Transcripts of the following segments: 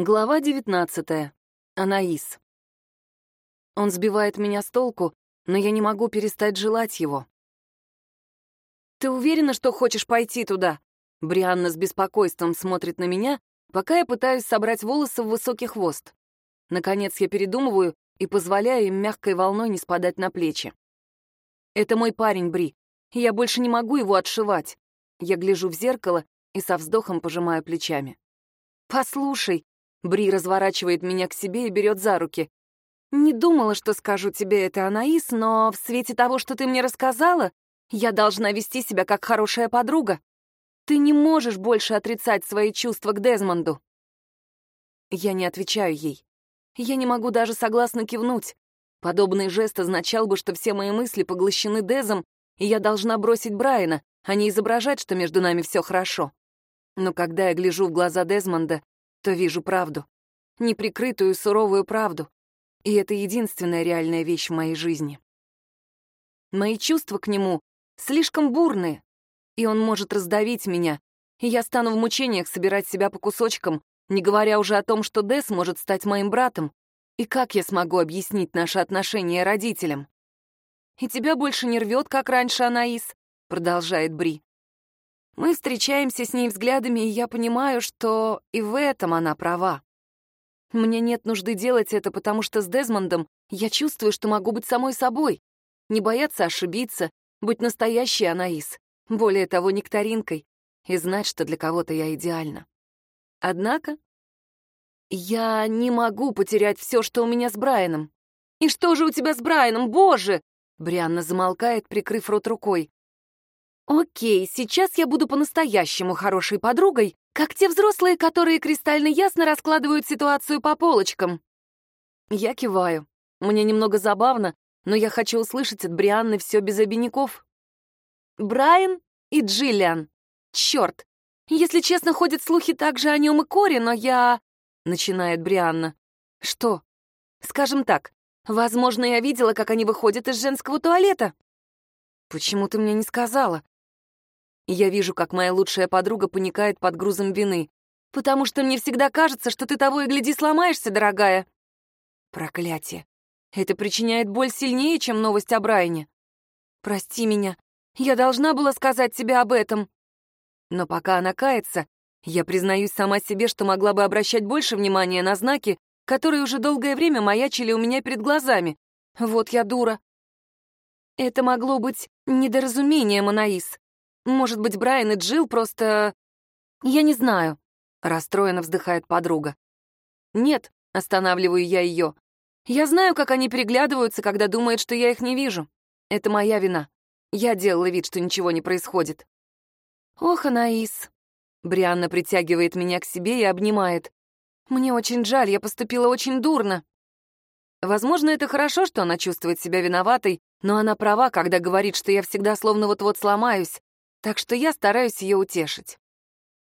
Глава 19. Анаис. Он сбивает меня с толку, но я не могу перестать желать его. «Ты уверена, что хочешь пойти туда?» Брианна с беспокойством смотрит на меня, пока я пытаюсь собрать волосы в высокий хвост. Наконец я передумываю и позволяю им мягкой волной не спадать на плечи. «Это мой парень, Бри, и я больше не могу его отшивать». Я гляжу в зеркало и со вздохом пожимаю плечами. «Послушай», Бри разворачивает меня к себе и берет за руки. «Не думала, что скажу тебе это, Анаис, но в свете того, что ты мне рассказала, я должна вести себя как хорошая подруга. Ты не можешь больше отрицать свои чувства к Дезмонду». Я не отвечаю ей. Я не могу даже согласно кивнуть. Подобный жест означал бы, что все мои мысли поглощены Дезом, и я должна бросить Брайана, а не изображать, что между нами все хорошо. Но когда я гляжу в глаза Дезмонда, то вижу правду. Неприкрытую суровую правду. И это единственная реальная вещь в моей жизни. Мои чувства к нему слишком бурные, и он может раздавить меня, и я стану в мучениях собирать себя по кусочкам, не говоря уже о том, что Дес может стать моим братом, и как я смогу объяснить наши отношения родителям? «И тебя больше не рвет, как раньше, Анаис», — продолжает Бри. Мы встречаемся с ней взглядами, и я понимаю, что и в этом она права. Мне нет нужды делать это, потому что с Дезмондом я чувствую, что могу быть самой собой, не бояться ошибиться, быть настоящей Анаис, более того, нектаринкой, и знать, что для кого-то я идеальна. Однако я не могу потерять все, что у меня с Брайаном. «И что же у тебя с Брайаном, боже!» Брианна замолкает, прикрыв рот рукой. Окей, сейчас я буду по-настоящему хорошей подругой, как те взрослые, которые кристально ясно раскладывают ситуацию по полочкам. Я киваю. Мне немного забавно, но я хочу услышать от Брианны все без обиняков. Брайан и Джиллиан. Черт. Если честно, ходят слухи также о нем и Коре, но я... Начинает Брианна. Что? Скажем так, возможно, я видела, как они выходят из женского туалета. Почему ты мне не сказала? Я вижу, как моя лучшая подруга паникает под грузом вины. «Потому что мне всегда кажется, что ты того и гляди сломаешься, дорогая». Проклятие. Это причиняет боль сильнее, чем новость о Брайане. Прости меня. Я должна была сказать тебе об этом. Но пока она кается, я признаюсь сама себе, что могла бы обращать больше внимания на знаки, которые уже долгое время маячили у меня перед глазами. Вот я дура. Это могло быть недоразумением, Анаис. Может быть, Брайан и Джилл просто... Я не знаю. Расстроенно вздыхает подруга. Нет, останавливаю я ее. Я знаю, как они переглядываются, когда думают, что я их не вижу. Это моя вина. Я делала вид, что ничего не происходит. Ох, Анаис. Брианна притягивает меня к себе и обнимает. Мне очень жаль, я поступила очень дурно. Возможно, это хорошо, что она чувствует себя виноватой, но она права, когда говорит, что я всегда словно вот-вот сломаюсь так что я стараюсь ее утешить.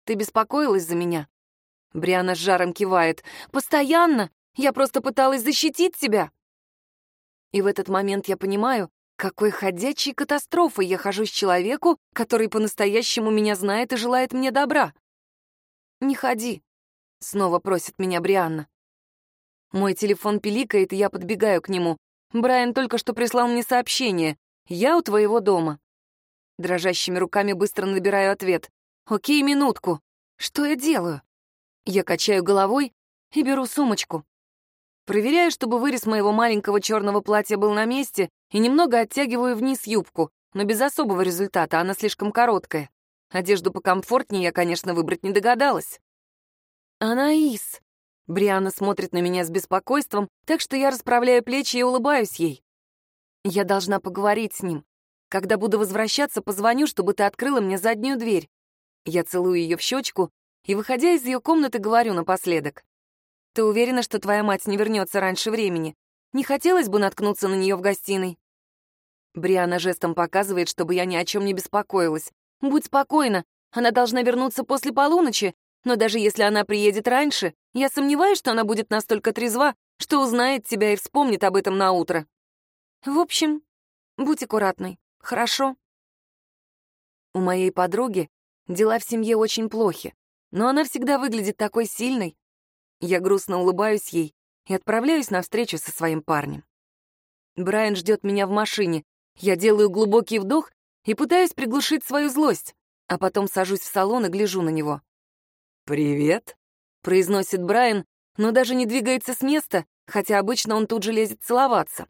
Ты беспокоилась за меня?» Бриана с жаром кивает. «Постоянно! Я просто пыталась защитить тебя!» И в этот момент я понимаю, какой ходячей катастрофой я хожу с человеку, который по-настоящему меня знает и желает мне добра. «Не ходи», — снова просит меня Брианна. Мой телефон пиликает, и я подбегаю к нему. Брайан только что прислал мне сообщение. «Я у твоего дома». Дрожащими руками быстро набираю ответ. «Окей, минутку. Что я делаю?» Я качаю головой и беру сумочку. Проверяю, чтобы вырез моего маленького черного платья был на месте, и немного оттягиваю вниз юбку, но без особого результата, она слишком короткая. Одежду покомфортнее я, конечно, выбрать не догадалась. «Анаис!» Бриана смотрит на меня с беспокойством, так что я расправляю плечи и улыбаюсь ей. Я должна поговорить с ним. Когда буду возвращаться, позвоню, чтобы ты открыла мне заднюю дверь. Я целую ее в щечку и, выходя из ее комнаты, говорю напоследок. Ты уверена, что твоя мать не вернется раньше времени? Не хотелось бы наткнуться на нее в гостиной? Бриана жестом показывает, чтобы я ни о чем не беспокоилась. Будь спокойна, она должна вернуться после полуночи, но даже если она приедет раньше, я сомневаюсь, что она будет настолько трезва, что узнает тебя и вспомнит об этом на утро. В общем, будь аккуратной. Хорошо. У моей подруги дела в семье очень плохи, но она всегда выглядит такой сильной. Я грустно улыбаюсь ей и отправляюсь на встречу со своим парнем. Брайан ждет меня в машине. Я делаю глубокий вдох и пытаюсь приглушить свою злость, а потом сажусь в салон и гляжу на него. «Привет», — произносит Брайан, но даже не двигается с места, хотя обычно он тут же лезет целоваться.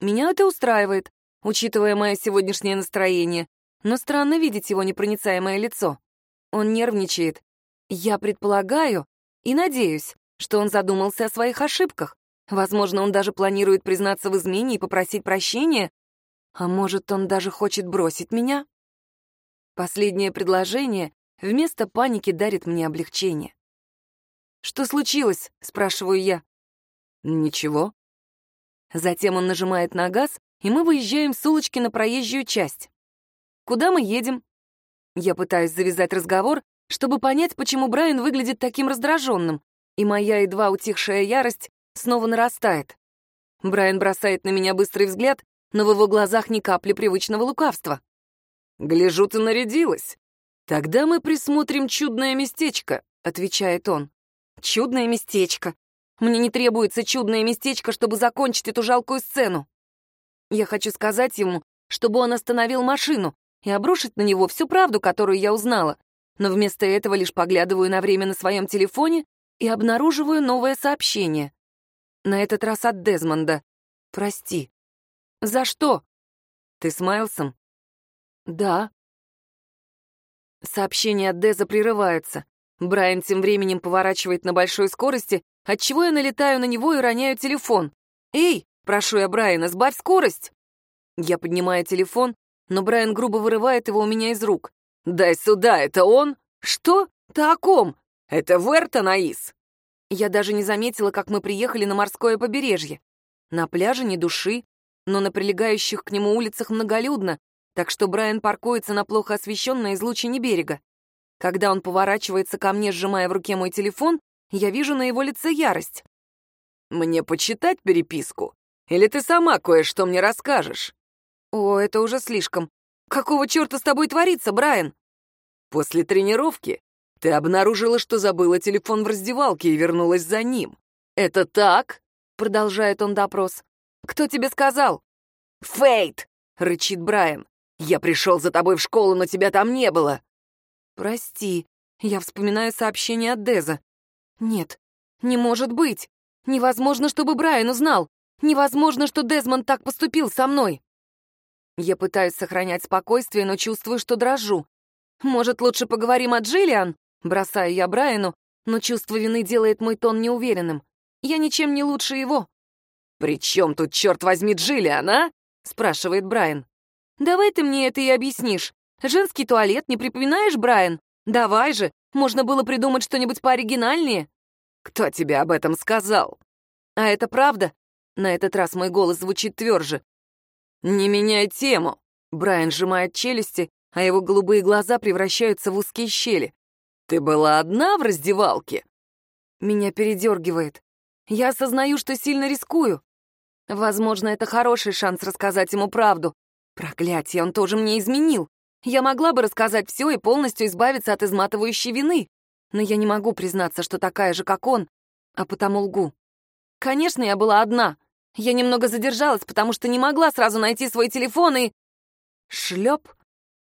Меня это устраивает, учитывая мое сегодняшнее настроение, но странно видеть его непроницаемое лицо. Он нервничает. Я предполагаю и надеюсь, что он задумался о своих ошибках. Возможно, он даже планирует признаться в измене и попросить прощения. А может, он даже хочет бросить меня? Последнее предложение вместо паники дарит мне облегчение. «Что случилось?» — спрашиваю я. «Ничего». Затем он нажимает на газ, и мы выезжаем с улочки на проезжую часть. «Куда мы едем?» Я пытаюсь завязать разговор, чтобы понять, почему Брайан выглядит таким раздраженным, и моя едва утихшая ярость снова нарастает. Брайан бросает на меня быстрый взгляд, но в его глазах ни капли привычного лукавства. «Гляжу, ты нарядилась. Тогда мы присмотрим чудное местечко», — отвечает он. «Чудное местечко. Мне не требуется чудное местечко, чтобы закончить эту жалкую сцену. Я хочу сказать ему, чтобы он остановил машину и обрушить на него всю правду, которую я узнала, но вместо этого лишь поглядываю на время на своем телефоне и обнаруживаю новое сообщение. На этот раз от Дезмонда. «Прости». «За что?» «Ты с Майлсом?» «Да». Сообщение от Деза прерывается. Брайан тем временем поворачивает на большой скорости, отчего я налетаю на него и роняю телефон. «Эй!» — прошу я Брайана, «сбавь скорость!» Я поднимаю телефон, но Брайан грубо вырывает его у меня из рук. «Дай сюда, это он?» «Что? Ты о ком?» «Это Верта, Наис!» Я даже не заметила, как мы приехали на морское побережье. На пляже ни души, но на прилегающих к нему улицах многолюдно, так что Брайан паркуется на плохо освещенной излучине берега. Когда он поворачивается ко мне, сжимая в руке мой телефон, я вижу на его лице ярость. «Мне почитать переписку? Или ты сама кое-что мне расскажешь?» «О, это уже слишком. Какого черта с тобой творится, Брайан?» «После тренировки ты обнаружила, что забыла телефон в раздевалке и вернулась за ним. Это так?» — продолжает он допрос. «Кто тебе сказал?» «Фейт!» — рычит Брайан. «Я пришел за тобой в школу, но тебя там не было. «Прости, я вспоминаю сообщение от Деза. Нет, не может быть. Невозможно, чтобы Брайан узнал. Невозможно, что Дезмонд так поступил со мной. Я пытаюсь сохранять спокойствие, но чувствую, что дрожу. Может, лучше поговорим о Джиллиан? Бросаю я Брайану, но чувство вины делает мой тон неуверенным. Я ничем не лучше его. «При чем тут, черт возьми, Джиллиан, а?» — спрашивает Брайан. «Давай ты мне это и объяснишь. Женский туалет, не припоминаешь, Брайан? Давай же, можно было придумать что-нибудь пооригинальнее. Кто тебе об этом сказал? А это правда? На этот раз мой голос звучит тверже. Не меняй тему. Брайан сжимает челюсти, а его голубые глаза превращаются в узкие щели. Ты была одна в раздевалке? Меня передергивает. Я осознаю, что сильно рискую. Возможно, это хороший шанс рассказать ему правду. Проклятие, он тоже мне изменил. Я могла бы рассказать все и полностью избавиться от изматывающей вины, но я не могу признаться, что такая же, как он, а потому лгу. Конечно, я была одна. Я немного задержалась, потому что не могла сразу найти свой телефон и... Шлеп.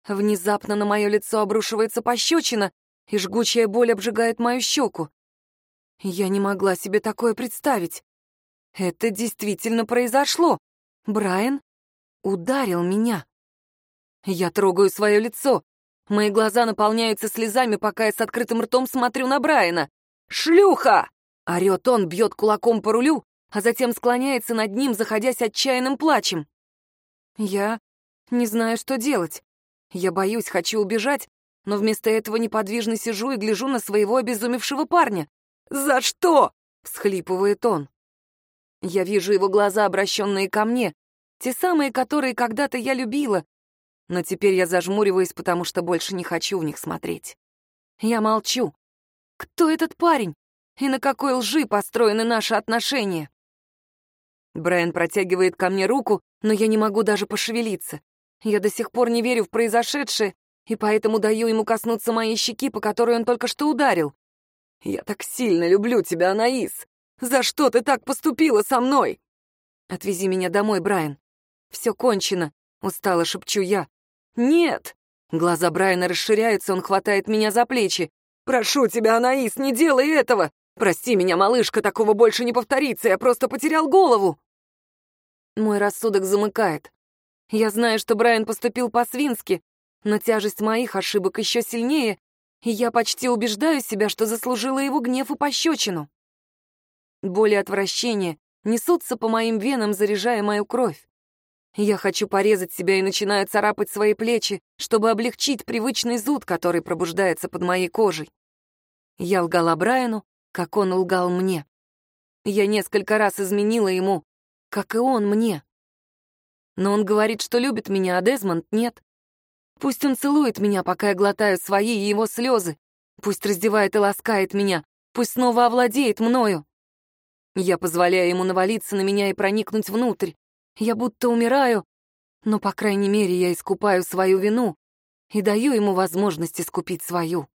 Внезапно на мое лицо обрушивается пощечина, и жгучая боль обжигает мою щеку. Я не могла себе такое представить. Это действительно произошло. Брайан ударил меня. Я трогаю свое лицо. Мои глаза наполняются слезами, пока я с открытым ртом смотрю на Брайана. «Шлюха!» — орёт он, бьет кулаком по рулю, а затем склоняется над ним, заходясь отчаянным плачем. Я не знаю, что делать. Я боюсь, хочу убежать, но вместо этого неподвижно сижу и гляжу на своего обезумевшего парня. «За что?» — всхлипывает он. Я вижу его глаза, обращенные ко мне, те самые, которые когда-то я любила, но теперь я зажмуриваюсь, потому что больше не хочу в них смотреть. Я молчу. Кто этот парень? И на какой лжи построены наши отношения? Брайан протягивает ко мне руку, но я не могу даже пошевелиться. Я до сих пор не верю в произошедшее, и поэтому даю ему коснуться моей щеки, по которой он только что ударил. Я так сильно люблю тебя, Анаис! За что ты так поступила со мной?» «Отвези меня домой, Брайан. Все кончено», — устало шепчу я. «Нет!» Глаза Брайана расширяются, он хватает меня за плечи. «Прошу тебя, Анаис, не делай этого! Прости меня, малышка, такого больше не повторится, я просто потерял голову!» Мой рассудок замыкает. Я знаю, что Брайан поступил по-свински, но тяжесть моих ошибок еще сильнее, и я почти убеждаю себя, что заслужила его гнев и пощечину. Боли и отвращение несутся по моим венам, заряжая мою кровь. Я хочу порезать себя и начинаю царапать свои плечи, чтобы облегчить привычный зуд, который пробуждается под моей кожей. Я лгала Брайану, как он лгал мне. Я несколько раз изменила ему, как и он мне. Но он говорит, что любит меня, а Дезмонд нет. Пусть он целует меня, пока я глотаю свои и его слезы. Пусть раздевает и ласкает меня. Пусть снова овладеет мною. Я позволяю ему навалиться на меня и проникнуть внутрь. Я будто умираю, но, по крайней мере, я искупаю свою вину и даю ему возможность искупить свою.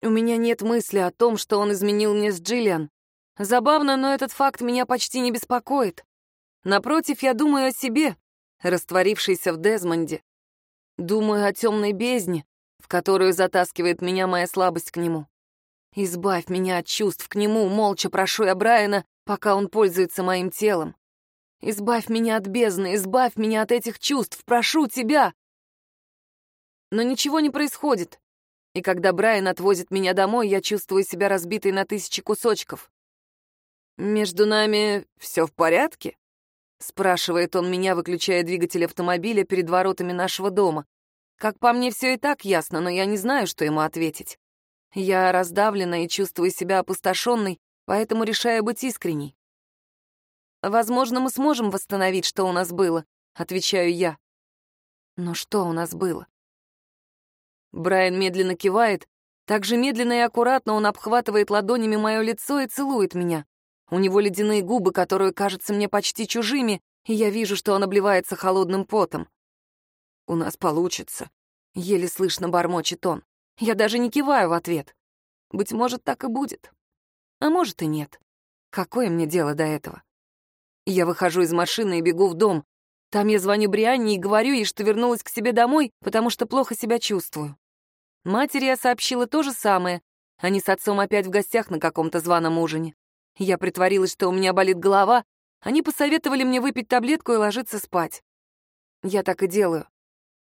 У меня нет мысли о том, что он изменил мне с Джиллиан. Забавно, но этот факт меня почти не беспокоит. Напротив, я думаю о себе, растворившейся в Дезмонде. Думаю о темной бездне, в которую затаскивает меня моя слабость к нему. Избавь меня от чувств к нему, молча прошу я Брайана, пока он пользуется моим телом. Избавь меня от бездны, избавь меня от этих чувств, прошу тебя. Но ничего не происходит. И когда Брайан отвозит меня домой, я чувствую себя разбитой на тысячи кусочков. «Между нами все в порядке?» — спрашивает он меня, выключая двигатель автомобиля перед воротами нашего дома. Как по мне, все и так ясно, но я не знаю, что ему ответить. Я раздавлена и чувствую себя опустошенной, поэтому решаю быть искренней. «Возможно, мы сможем восстановить, что у нас было», — отвечаю я. Но что у нас было? Брайан медленно кивает, так же медленно и аккуратно он обхватывает ладонями мое лицо и целует меня. У него ледяные губы, которые кажутся мне почти чужими, и я вижу, что он обливается холодным потом. «У нас получится», — еле слышно бормочет он. Я даже не киваю в ответ. Быть может, так и будет. А может и нет. Какое мне дело до этого? Я выхожу из машины и бегу в дом. Там я звоню Брианне и говорю ей, что вернулась к себе домой, потому что плохо себя чувствую. Матери я сообщила то же самое. Они с отцом опять в гостях на каком-то званом ужине. Я притворилась, что у меня болит голова. Они посоветовали мне выпить таблетку и ложиться спать. Я так и делаю.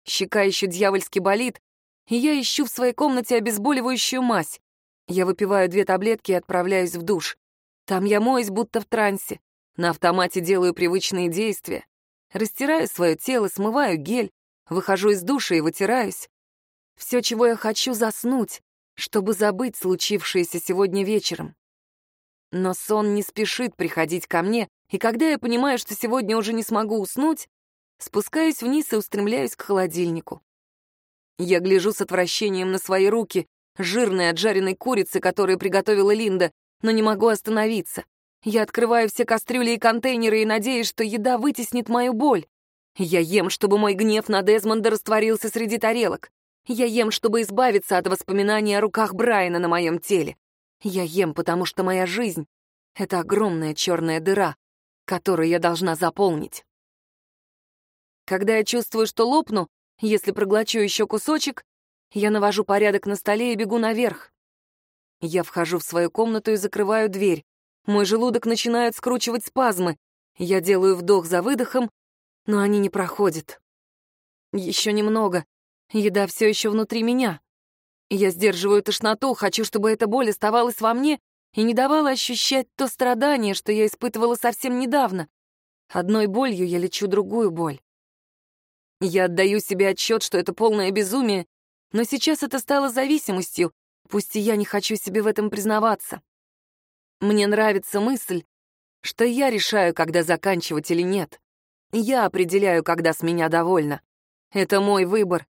Щека еще дьявольски болит, и я ищу в своей комнате обезболивающую мазь. Я выпиваю две таблетки и отправляюсь в душ. Там я моюсь, будто в трансе. На автомате делаю привычные действия. Растираю свое тело, смываю гель, выхожу из душа и вытираюсь. Все, чего я хочу, заснуть, чтобы забыть случившееся сегодня вечером. Но сон не спешит приходить ко мне, и когда я понимаю, что сегодня уже не смогу уснуть, спускаюсь вниз и устремляюсь к холодильнику. Я гляжу с отвращением на свои руки, жирные от жареной курицы, которую приготовила Линда, но не могу остановиться. Я открываю все кастрюли и контейнеры и надеюсь, что еда вытеснит мою боль. Я ем, чтобы мой гнев на Дезмонда растворился среди тарелок. Я ем, чтобы избавиться от воспоминаний о руках Брайана на моем теле. Я ем, потому что моя жизнь — это огромная черная дыра, которую я должна заполнить. Когда я чувствую, что лопну, если проглочу еще кусочек, я навожу порядок на столе и бегу наверх. Я вхожу в свою комнату и закрываю дверь. Мой желудок начинает скручивать спазмы. Я делаю вдох за выдохом, но они не проходят. Еще немного. Еда все еще внутри меня. Я сдерживаю тошноту, хочу, чтобы эта боль оставалась во мне и не давала ощущать то страдание, что я испытывала совсем недавно. Одной болью я лечу другую боль. Я отдаю себе отчет, что это полное безумие, но сейчас это стало зависимостью, пусть и я не хочу себе в этом признаваться. Мне нравится мысль, что я решаю, когда заканчивать или нет. Я определяю, когда с меня довольно. Это мой выбор,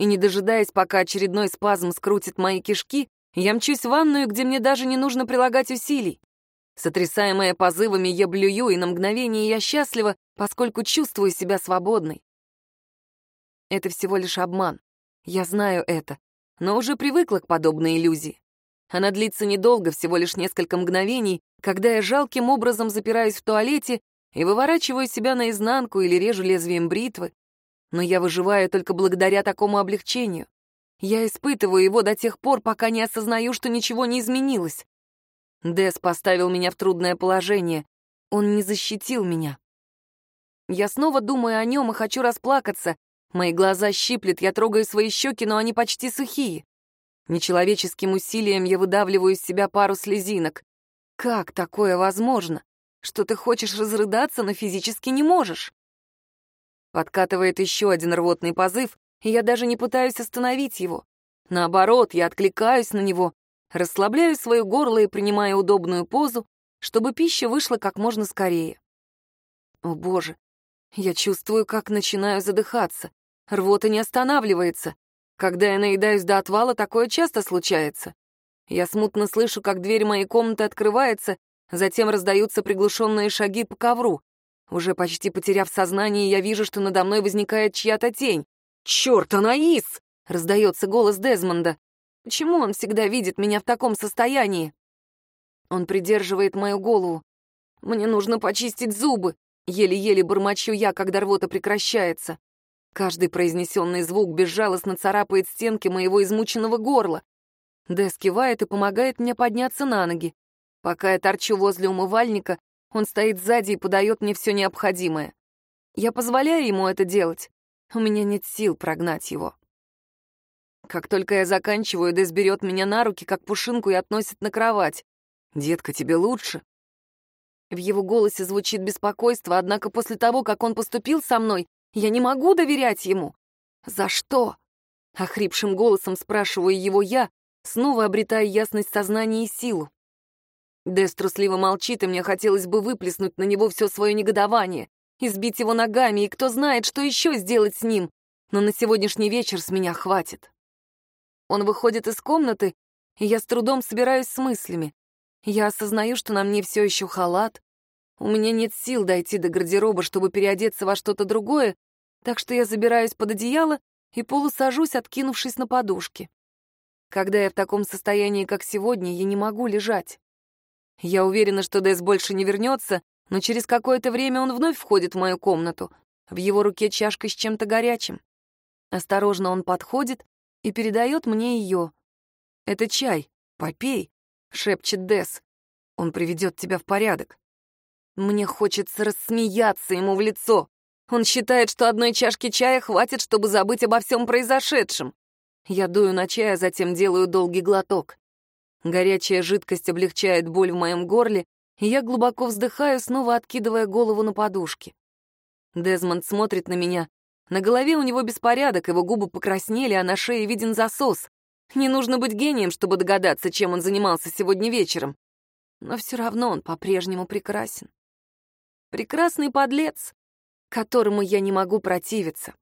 и, не дожидаясь, пока очередной спазм скрутит мои кишки, я мчусь в ванную, где мне даже не нужно прилагать усилий. Сотрясаемая позывами, я блюю, и на мгновение я счастлива, поскольку чувствую себя свободной. Это всего лишь обман. Я знаю это, но уже привыкла к подобной иллюзии. Она длится недолго, всего лишь несколько мгновений, когда я жалким образом запираюсь в туалете и выворачиваю себя наизнанку или режу лезвием бритвы. Но я выживаю только благодаря такому облегчению. Я испытываю его до тех пор, пока не осознаю, что ничего не изменилось. Дэс поставил меня в трудное положение. Он не защитил меня. Я снова думаю о нем и хочу расплакаться. Мои глаза щиплет, я трогаю свои щеки, но они почти сухие. Нечеловеческим усилием я выдавливаю из себя пару слезинок. Как такое возможно? Что ты хочешь разрыдаться, но физически не можешь? Подкатывает еще один рвотный позыв, и я даже не пытаюсь остановить его. Наоборот, я откликаюсь на него, расслабляю свое горло и принимаю удобную позу, чтобы пища вышла как можно скорее. О боже, я чувствую, как начинаю задыхаться. Рвота не останавливается. Когда я наедаюсь до отвала, такое часто случается. Я смутно слышу, как дверь моей комнаты открывается, затем раздаются приглушенные шаги по ковру. Уже почти потеряв сознание, я вижу, что надо мной возникает чья-то тень. «Чёрт, Анаис!» — раздается голос Дезмонда. «Почему он всегда видит меня в таком состоянии?» Он придерживает мою голову. «Мне нужно почистить зубы», — еле-еле бормочу я, когда рвота прекращается. Каждый произнесенный звук безжалостно царапает стенки моего измученного горла. Дэс кивает и помогает мне подняться на ноги. Пока я торчу возле умывальника, он стоит сзади и подает мне все необходимое. Я позволяю ему это делать. У меня нет сил прогнать его. Как только я заканчиваю, Дэс берет меня на руки, как пушинку, и относит на кровать. «Детка, тебе лучше?» В его голосе звучит беспокойство, однако после того, как он поступил со мной, я не могу доверять ему. «За что?» — охрипшим голосом спрашиваю его я, снова обретая ясность сознания и силу. Дэс трусливо молчит, и мне хотелось бы выплеснуть на него все свое негодование, избить его ногами, и кто знает, что еще сделать с ним. Но на сегодняшний вечер с меня хватит. Он выходит из комнаты, и я с трудом собираюсь с мыслями. Я осознаю, что на мне все еще халат. У меня нет сил дойти до гардероба, чтобы переодеться во что-то другое, так что я забираюсь под одеяло и полусажусь, откинувшись на подушке. Когда я в таком состоянии, как сегодня, я не могу лежать. Я уверена, что Дэс больше не вернется, но через какое-то время он вновь входит в мою комнату. В его руке чашка с чем-то горячим. Осторожно он подходит и передает мне ее. «Это чай. Попей», — шепчет Дэс. «Он приведет тебя в порядок». Мне хочется рассмеяться ему в лицо. Он считает, что одной чашки чая хватит, чтобы забыть обо всем произошедшем. Я дую на чай, а затем делаю долгий глоток. Горячая жидкость облегчает боль в моем горле, и я глубоко вздыхаю, снова откидывая голову на подушки. Дезмонд смотрит на меня. На голове у него беспорядок, его губы покраснели, а на шее виден засос. Не нужно быть гением, чтобы догадаться, чем он занимался сегодня вечером. Но все равно он по-прежнему прекрасен. Прекрасный подлец, которому я не могу противиться.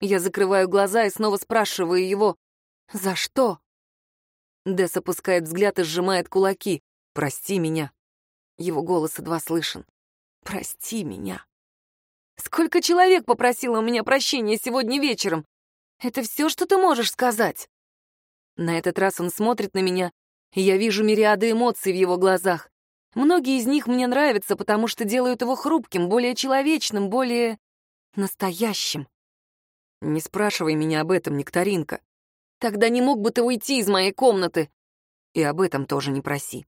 Я закрываю глаза и снова спрашиваю его, «За что?» Десс опускает взгляд и сжимает кулаки. «Прости меня». Его голос едва слышен. «Прости меня». «Сколько человек попросило у меня прощения сегодня вечером? Это все, что ты можешь сказать?» На этот раз он смотрит на меня, и я вижу мириады эмоций в его глазах. Многие из них мне нравятся, потому что делают его хрупким, более человечным, более... настоящим. Не спрашивай меня об этом, Нектаринка. Тогда не мог бы ты уйти из моей комнаты. И об этом тоже не проси.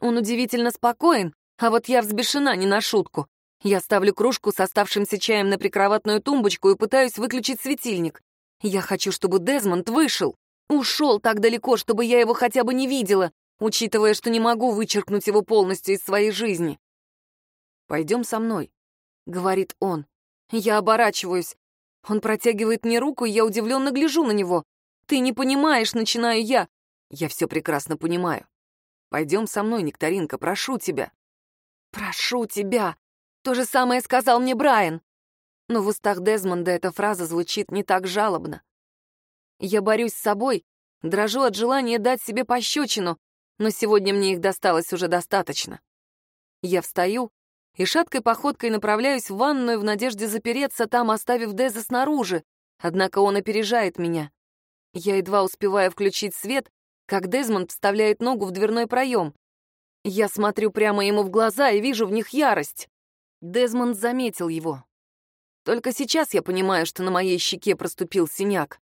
Он удивительно спокоен, а вот я взбешена не на шутку. Я ставлю кружку с оставшимся чаем на прикроватную тумбочку и пытаюсь выключить светильник. Я хочу, чтобы Дезмонд вышел. Ушел так далеко, чтобы я его хотя бы не видела, учитывая, что не могу вычеркнуть его полностью из своей жизни. «Пойдем со мной», — говорит он. Я оборачиваюсь. Он протягивает мне руку, и я удивленно гляжу на него. «Ты не понимаешь», — начинаю я. «Я все прекрасно понимаю. Пойдем со мной, Нектаринка, прошу тебя». «Прошу тебя», — то же самое сказал мне Брайан. Но в устах Дезмонда эта фраза звучит не так жалобно. Я борюсь с собой, дрожу от желания дать себе пощечину, но сегодня мне их досталось уже достаточно. Я встаю и шаткой походкой направляюсь в ванную в надежде запереться там, оставив Деза снаружи, однако он опережает меня. Я едва успеваю включить свет, как Дезмонд вставляет ногу в дверной проем. Я смотрю прямо ему в глаза и вижу в них ярость. Дезмонд заметил его. Только сейчас я понимаю, что на моей щеке проступил синяк.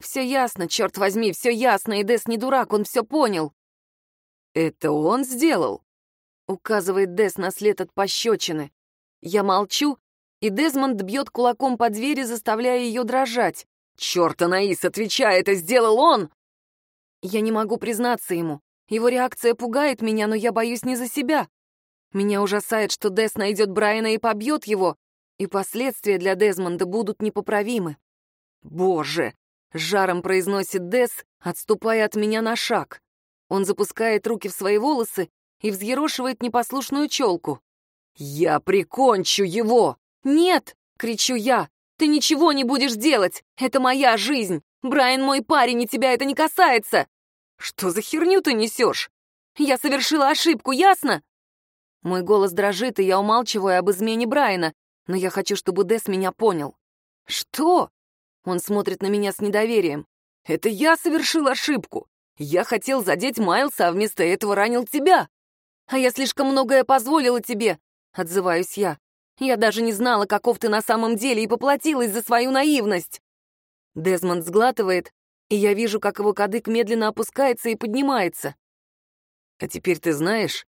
Все ясно, черт возьми, все ясно, и Дес не дурак, он все понял. «Это он сделал?» — указывает Дес на след от пощечины. Я молчу, и Дезмонд бьет кулаком по двери, заставляя ее дрожать. «Черт, Анаис, отвечай, это сделал он!» Я не могу признаться ему. Его реакция пугает меня, но я боюсь не за себя. Меня ужасает, что Дес найдет Брайана и побьет его, и последствия для Дезмонда будут непоправимы. «Боже!» — жаром произносит Дес, отступая от меня на шаг. Он запускает руки в свои волосы и взъерошивает непослушную челку. «Я прикончу его!» «Нет!» — кричу я. «Ты ничего не будешь делать! Это моя жизнь! Брайан мой парень, и тебя это не касается!» «Что за херню ты несешь?» «Я совершила ошибку, ясно?» Мой голос дрожит, и я умалчиваю об измене Брайана, но я хочу, чтобы Дес меня понял. «Что?» Он смотрит на меня с недоверием. «Это я совершил ошибку. Я хотел задеть Майлса, а вместо этого ранил тебя». «А я слишком многое позволила тебе», — отзываюсь я. «Я даже не знала, каков ты на самом деле, и поплатилась за свою наивность». Дезмонд сглатывает, и я вижу, как его кадык медленно опускается и поднимается. «А теперь ты знаешь?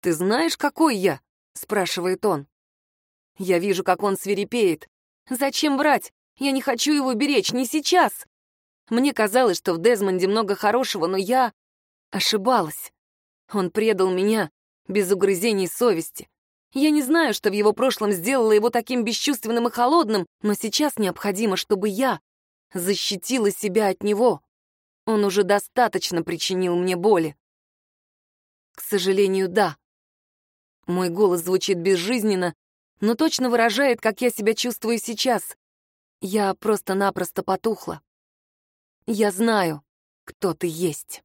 Ты знаешь, какой я?» — спрашивает он. Я вижу, как он свирепеет. «Зачем врать? Я не хочу его беречь, не сейчас!» Мне казалось, что в Дезмонде много хорошего, но я ошибалась. Он предал меня без угрызений совести. Я не знаю, что в его прошлом сделало его таким бесчувственным и холодным, но сейчас необходимо, чтобы я защитила себя от него. Он уже достаточно причинил мне боли. К сожалению, да. Мой голос звучит безжизненно, но точно выражает, как я себя чувствую сейчас. Я просто-напросто потухла. Я знаю, кто ты есть.